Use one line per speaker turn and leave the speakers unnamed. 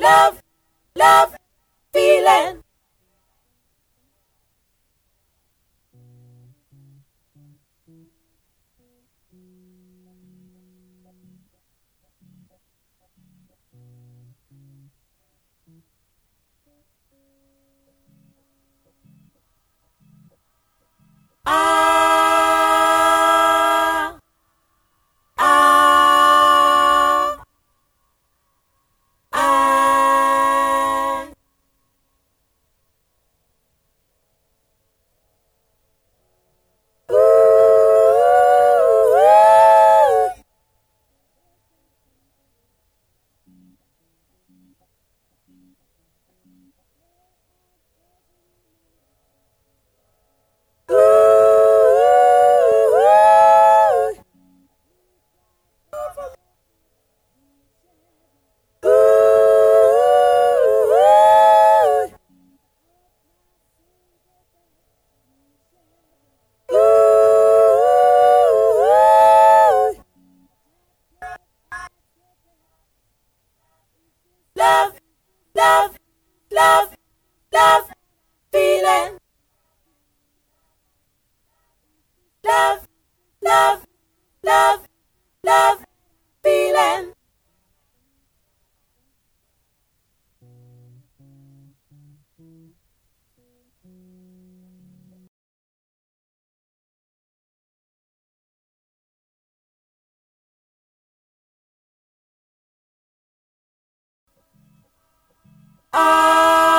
love, love, feeling. Love, feeling. Love, love, love, love, feeling. Ah.